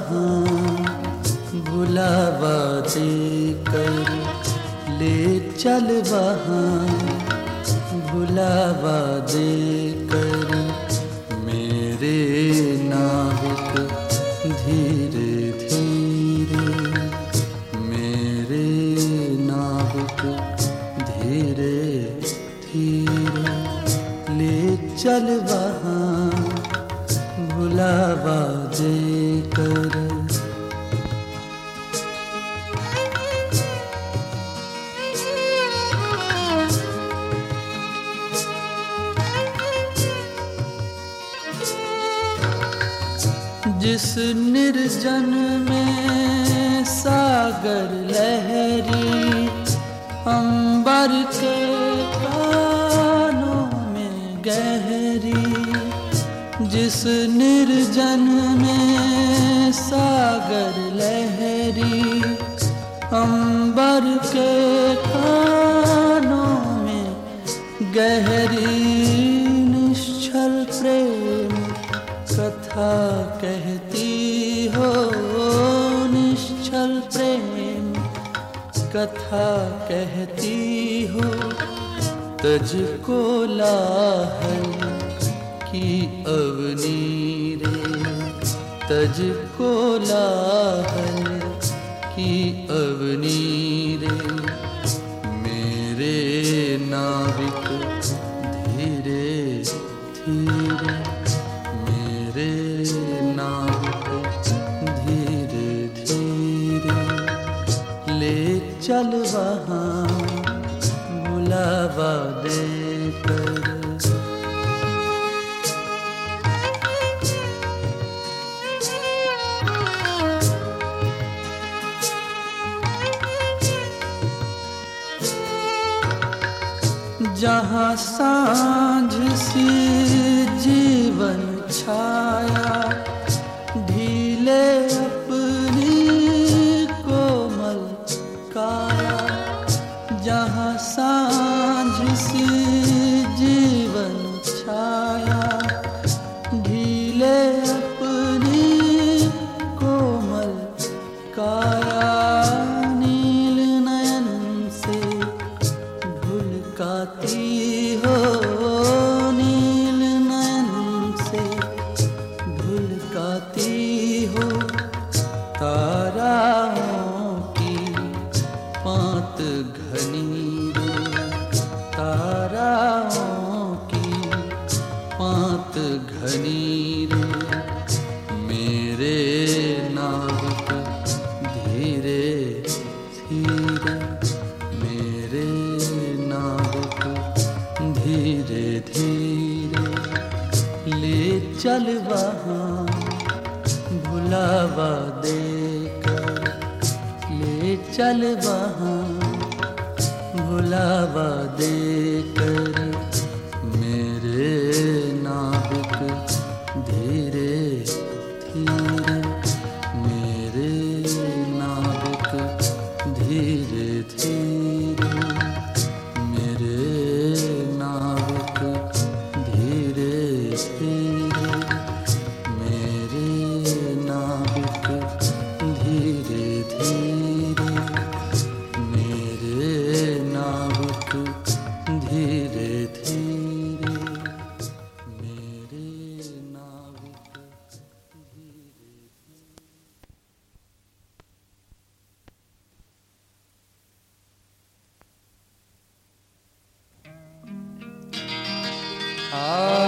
لے وہاں بلاوا دے کر لے چل وہاں بلاوا دے کر میرے ناوک دھیرے دھیرے میرے ناوک دھیرے دھیرے لے چل وہاں بلاوا دے کر جس نرجن میں ساگر لہری امبر کے کانوں میں گہری جس نرجن میں ساگر لہری امبر کے کانوں میں گہری کہتی ہو نشچل پریم، کتھا کہتی ہو تج کو لاہل کی اونی رے۔ تج کو لاہل کی اونی چل وہاں بلاوا دے کر۔ جہاں سانجھ سی جیون چھایا ڈھیلے سانجھ آ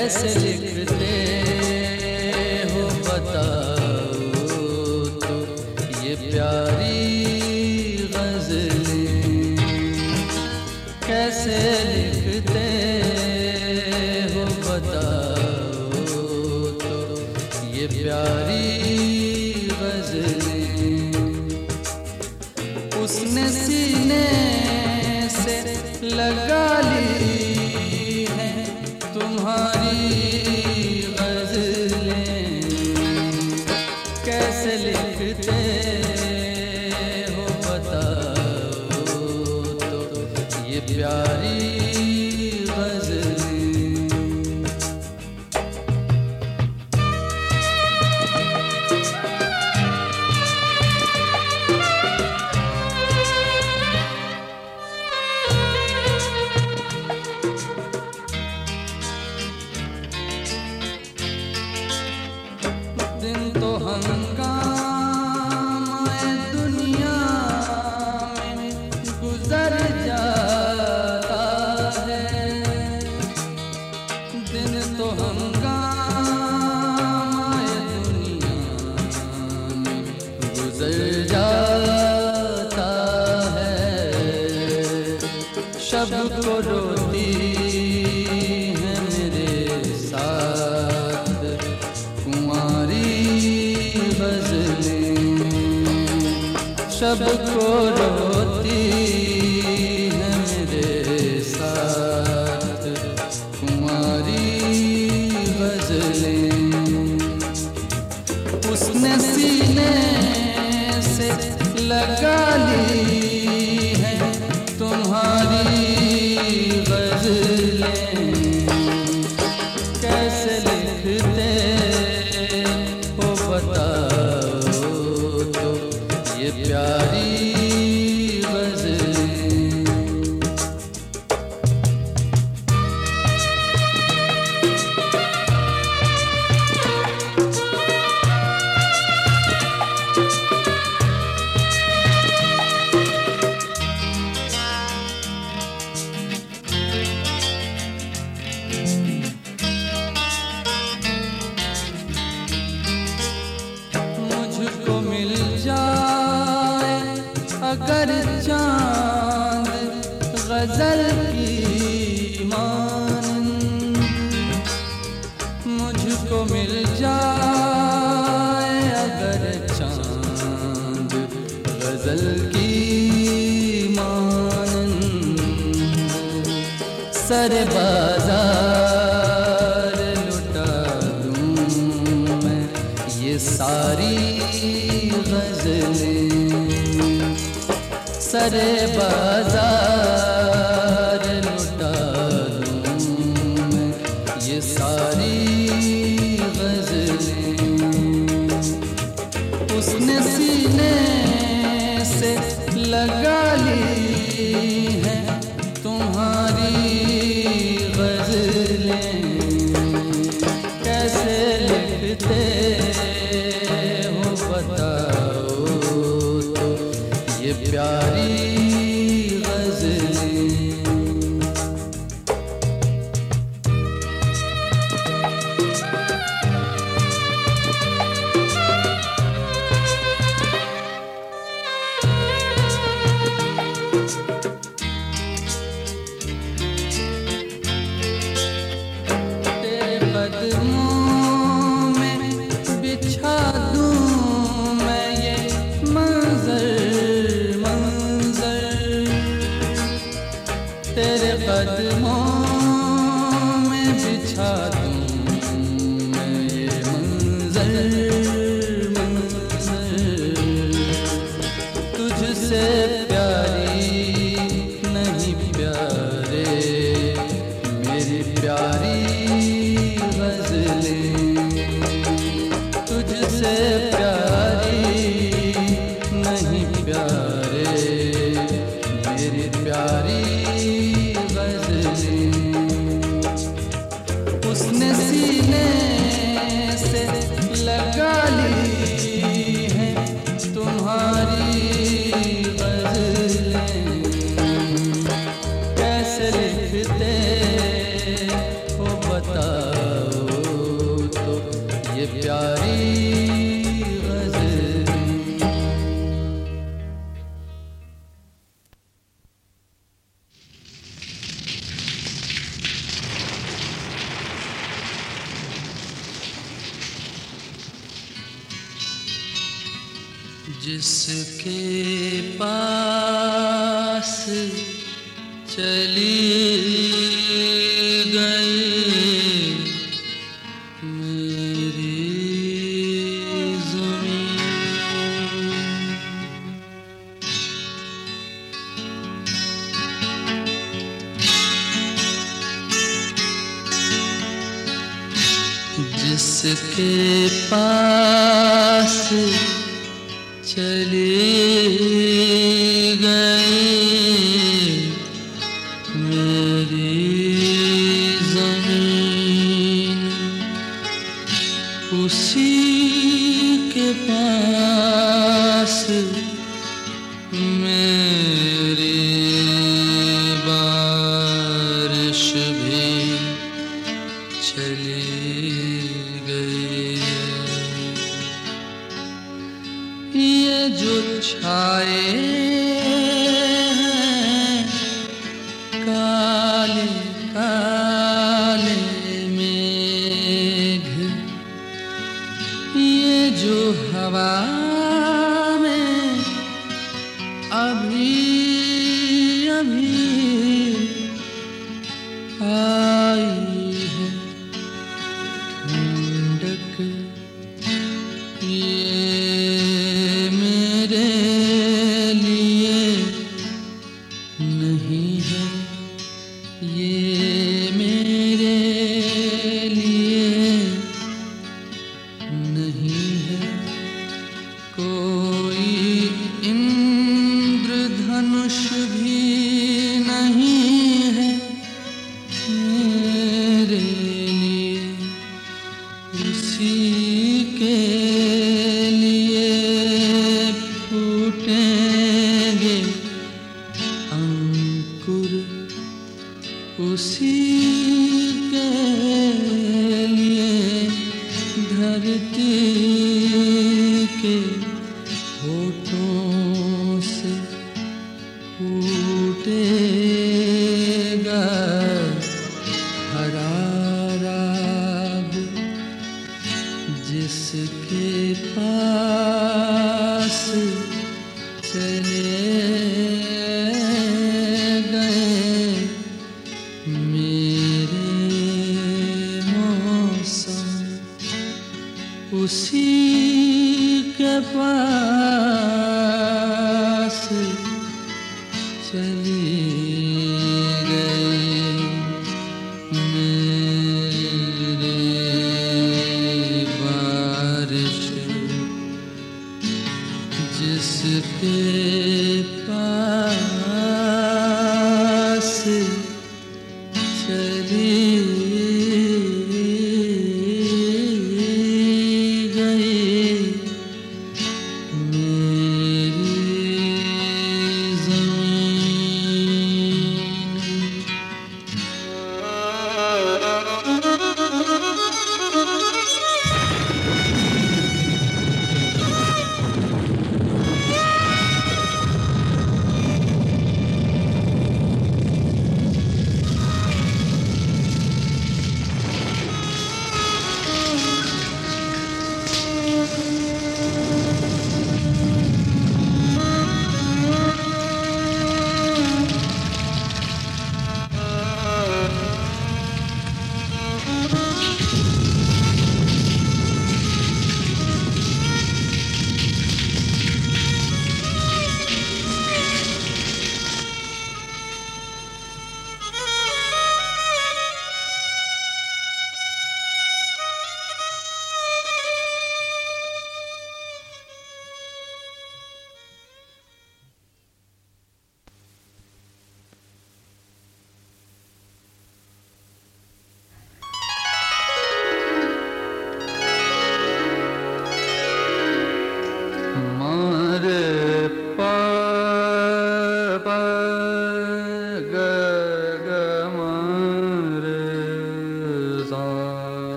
کیسے لکھتے ہو بتا کیسے لکھتے ہیں؟ سب کو روتی ہے میرے ساتھ۔ تمہاری غزلیں اس نے سینے سے لگا لی۔ سر بازار لٹا دوں میں یہ ساری غزلیں۔ سر بازار جس کے پاس چلی گئی۔ میری جس کے پاس چلے۔ آئے یہ دھرتی کے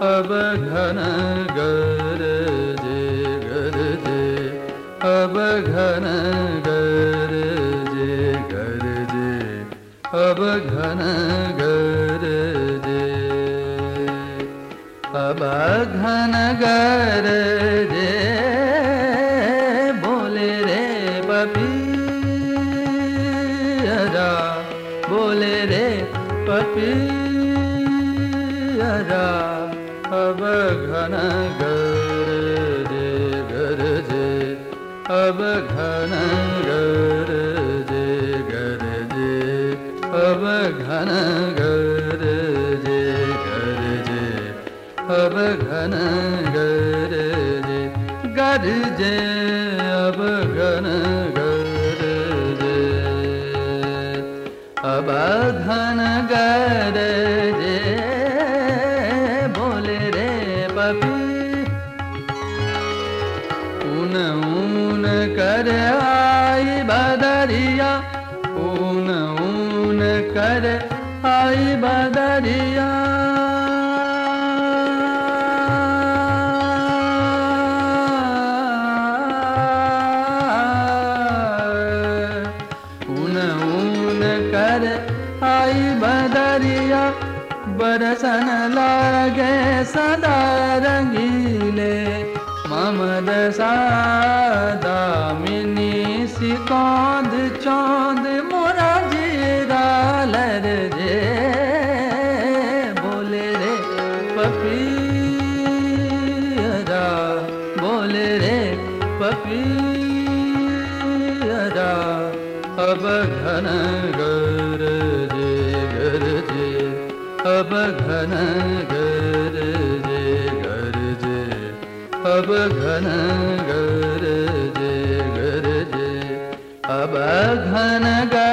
اب گھن گر جے گر جے اب گھن گر جے گر جے اب گھن گر جب گھن گر اب گھن گر جے گر جب گھن گر جے گر جے اب گھن گر گرجے کر آئی بدریا۔ اون ان کر آئی بدریا۔ برسن لگے سدا رنگیلے ممد سادا منی سکون۔ پپی ادا بول رے پپی ادا اب گھن گر دے گر دے اب گھن گر دے گر دے اب گھن گر دے گر دے اب گھن گر